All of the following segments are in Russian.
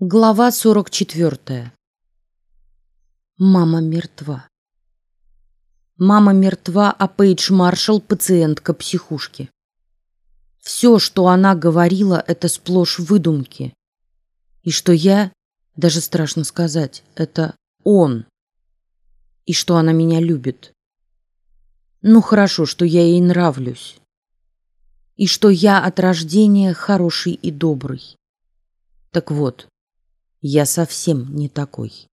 Глава сорок четвертая. Мама мертва. Мама мертва, а Пейдж Маршалл пациентка психушки. Все, что она говорила, это сплошь выдумки. И что я, даже страшно сказать, это он. И что она меня любит. Ну хорошо, что я ей нравлюсь. И что я от рождения хороший и добрый. Так вот, я совсем не такой.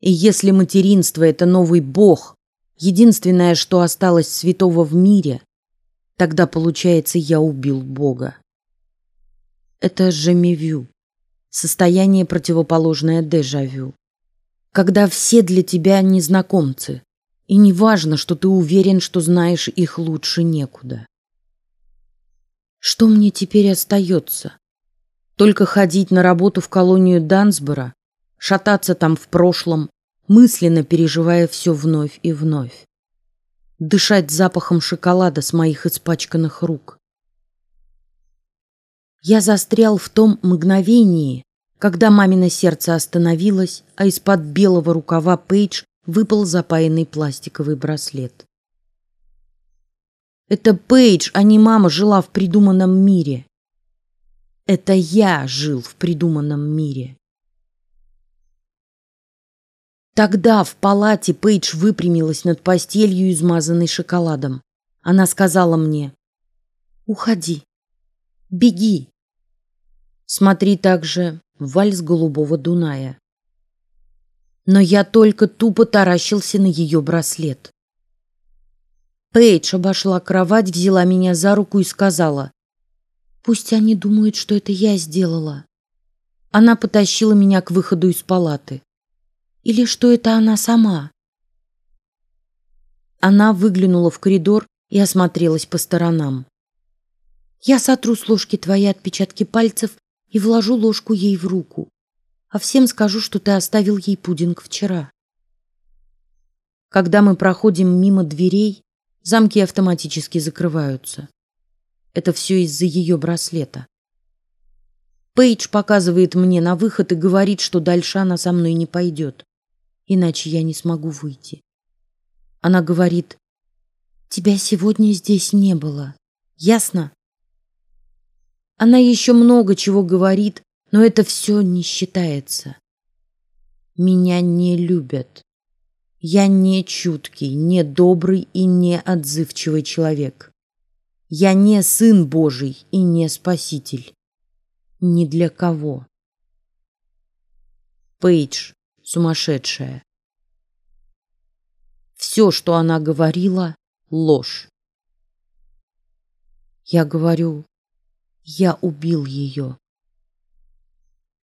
И если материнство это новый бог, единственное, что осталось святого в мире, тогда получается, я убил Бога. Это жемевю, состояние противоположное дежавю, когда все для тебя незнакомцы, и не важно, что ты уверен, что знаешь их лучше некуда. Что мне теперь остается? Только ходить на работу в колонию Дансбора, шататься там в прошлом, мысленно переживая все вновь и вновь. Дышать запахом шоколада с моих испачканных рук. Я застрял в том мгновении, когда мамино сердце остановилось, а из-под белого рукава Пейдж выпал запаянный пластиковый браслет. Это Пейдж, а не мама, жила в придуманном мире. Это я жил в придуманном мире. Тогда в палате Пейдж выпрямилась над постелью, измазанной шоколадом. Она сказала мне: "Уходи, беги. Смотри также вальс голубого Дуная". Но я только тупо таращился на ее браслет. Пейдж обошла кровать, взяла меня за руку и сказала: Пусть они думают, что это я сделала. Она потащила меня к выходу из палаты. Или что это она сама? Она выглянула в коридор и осмотрелась по сторонам. Я сотру с ложки твои отпечатки пальцев и вложу ложку ей в руку, а всем скажу, что ты оставил ей пудинг вчера. Когда мы проходим мимо дверей, замки автоматически закрываются. Это все из-за ее браслета. Пейдж показывает мне на выход и говорит, что дальше она со мной не пойдет, иначе я не смогу выйти. Она говорит: "Тебя сегодня здесь не было, ясно?" Она еще много чего говорит, но это все не считается. Меня не любят. Я не чуткий, не добрый и не отзывчивый человек. Я не сын Божий и не спаситель. Ни для кого. Пейдж сумасшедшая. Все, что она говорила, ложь. Я говорю, я убил ее.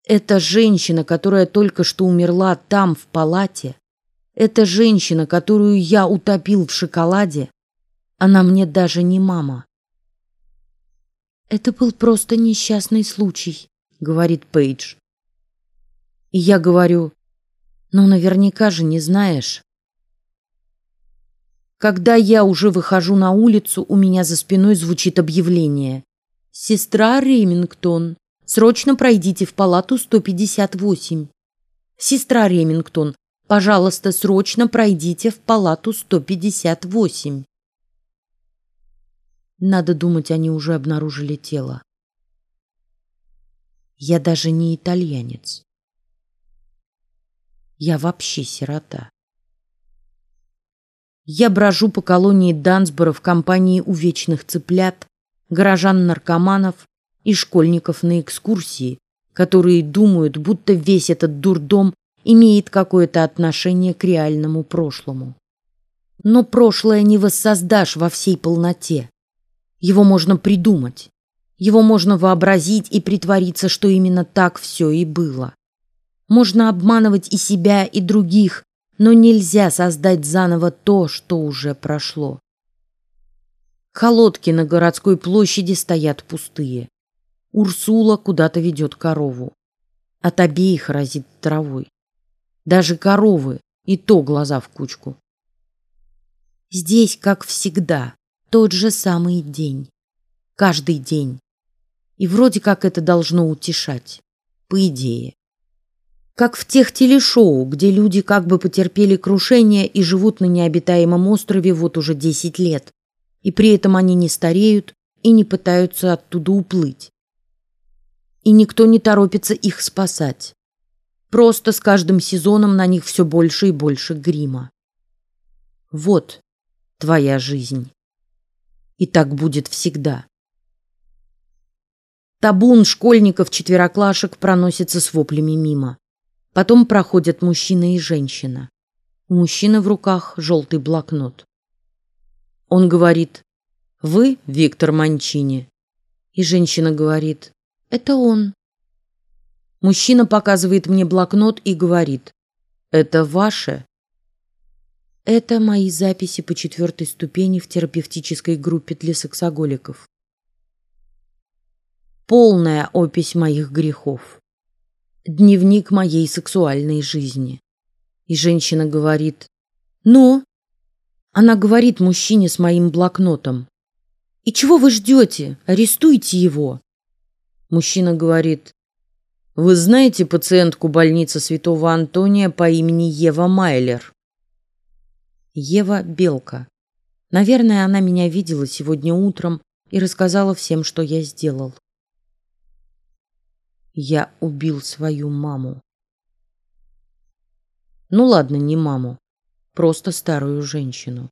Эта женщина, которая только что умерла там в палате, эта женщина, которую я утопил в шоколаде, она мне даже не мама. Это был просто несчастный случай, говорит Пейдж. И я говорю, ну наверняка же не знаешь. Когда я уже выхожу на улицу, у меня за спиной звучит объявление: "Сестра Ремингтон, срочно пройдите в палату 158. Сестра Ремингтон, пожалуйста, срочно пройдите в палату 158". Надо думать, они уже обнаружили тело. Я даже не итальянец. Я вообще сирота. Я брожу по колонии Дансбора в компании увечных цыплят, горожан-наркоманов и школьников на экскурсии, которые думают, будто весь этот дурдом имеет какое-то отношение к реальному прошлому. Но прошлое не воссоздашь во всей полноте. Его можно придумать, его можно вообразить и притвориться, что именно так все и было. Можно обманывать и себя, и других, но нельзя создать заново то, что уже прошло. Холодки на городской площади стоят пустые. Урсула куда-то ведет корову. От обеих разит травой. Даже коровы и то глаза в кучку. Здесь, как всегда, тот же самый день. Каждый день. И вроде как это должно утешать. по идее. Как в тех телешоу, где люди как бы потерпели крушение и живут на необитаемом острове вот уже десять лет, и при этом они не стареют и не пытаются оттуда уплыть. И никто не торопится их спасать. Просто с каждым сезоном на них все больше и больше грима. Вот твоя жизнь. И так будет всегда. Табун школьников-четвероклашек проносится с воплями мимо. Потом проходят мужчина и женщина. У мужчины в руках желтый блокнот. Он говорит, вы Виктор Манчини. И женщина говорит, это он. Мужчина показывает мне блокнот и говорит, это ваше. Это мои записи по четвертой ступени в терапевтической группе для сексоголиков. Полная опись моих грехов. Дневник моей сексуальной жизни. И женщина говорит, ну, она говорит мужчине с моим блокнотом. И чего вы ждете? Арестуйте его. Мужчина говорит, вы знаете пациентку больницы Святого Антония по имени Ева Майлер? Ева Белка. Наверное, она меня видела сегодня утром и рассказала всем, что я сделал. Я убил свою маму. Ну ладно, не маму, просто старую женщину.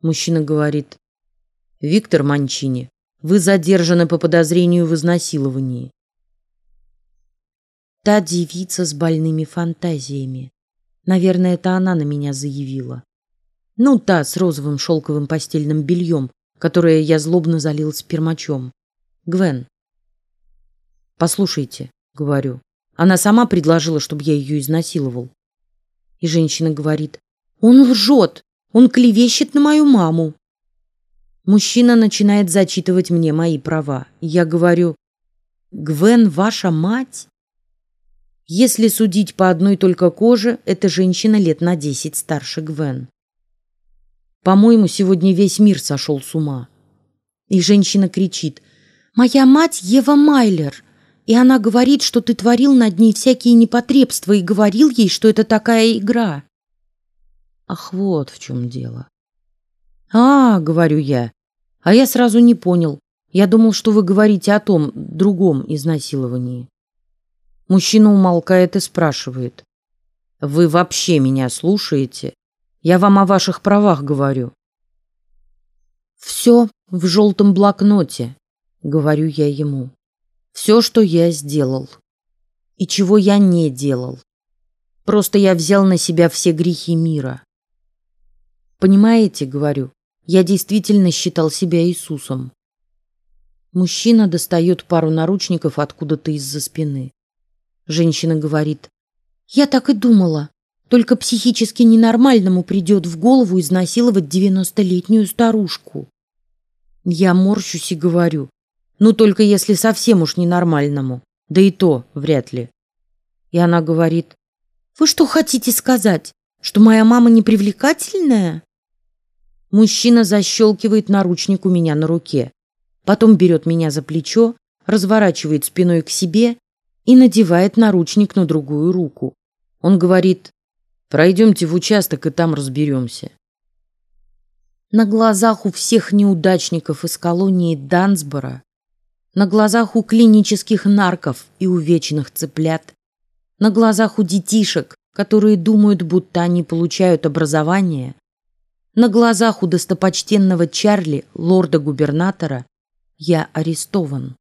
Мужчина говорит: "Виктор Манчини, вы задержаны по подозрению в изнасиловании". Та девица с больными фантазиями. Наверное, это она на меня заявила. Ну, та с розовым шелковым постельным бельем, которое я злобно залил спермачом. Гвен. Послушайте, говорю. Она сама предложила, чтобы я ее изнасиловал. И женщина говорит: он лжет, он клевещет на мою маму. Мужчина начинает зачитывать мне мои права. Я говорю: Гвен, ваша мать? Если судить по одной только коже, эта женщина лет на десять старше Гвен. По-моему, сегодня весь мир сошел с ума. И женщина кричит: "Моя мать Ева Майлер!" И она говорит, что ты творил над ней всякие непотребства и говорил ей, что это такая игра. Ах, вот в чем дело. А, говорю я, а я сразу не понял. Я думал, что вы говорите о том другом изнасиловании. Мужчина умолкает и спрашивает: "Вы вообще меня слушаете? Я вам о ваших правах говорю". Все в желтом блокноте, говорю я ему. Все, что я сделал и чего я не делал. Просто я взял на себя все грехи мира. Понимаете, говорю, я действительно считал себя Иисусом. Мужчина достает пару наручников откуда-то из-за спины. Женщина говорит: "Я так и думала. Только психически ненормальному придет в голову изнасиловать девяностолетнюю старушку". Я морщусь и говорю: "Ну только если совсем уж ненормальному, да и то вряд ли". И она говорит: "Вы что хотите сказать, что моя мама непривлекательная?" Мужчина защелкивает наручник у меня на руке, потом берет меня за плечо, разворачивает спиной к себе и надевает наручник на другую руку. Он говорит: "Пройдемте в участок и там разберемся". На глазах у всех неудачников из колонии Дансбора, на глазах у клинических нарков и увечных цыплят, на глазах у детишек, которые думают, будто они получают образование, на глазах у достопочтенного Чарли, лорда-губернатора, я арестован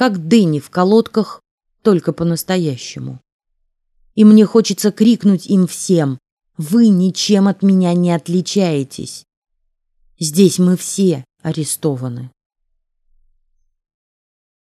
как дыни в колодках, только по-настоящему. И мне хочется крикнуть им всем: вы ничем от меня не отличаетесь. Здесь мы все арестованы.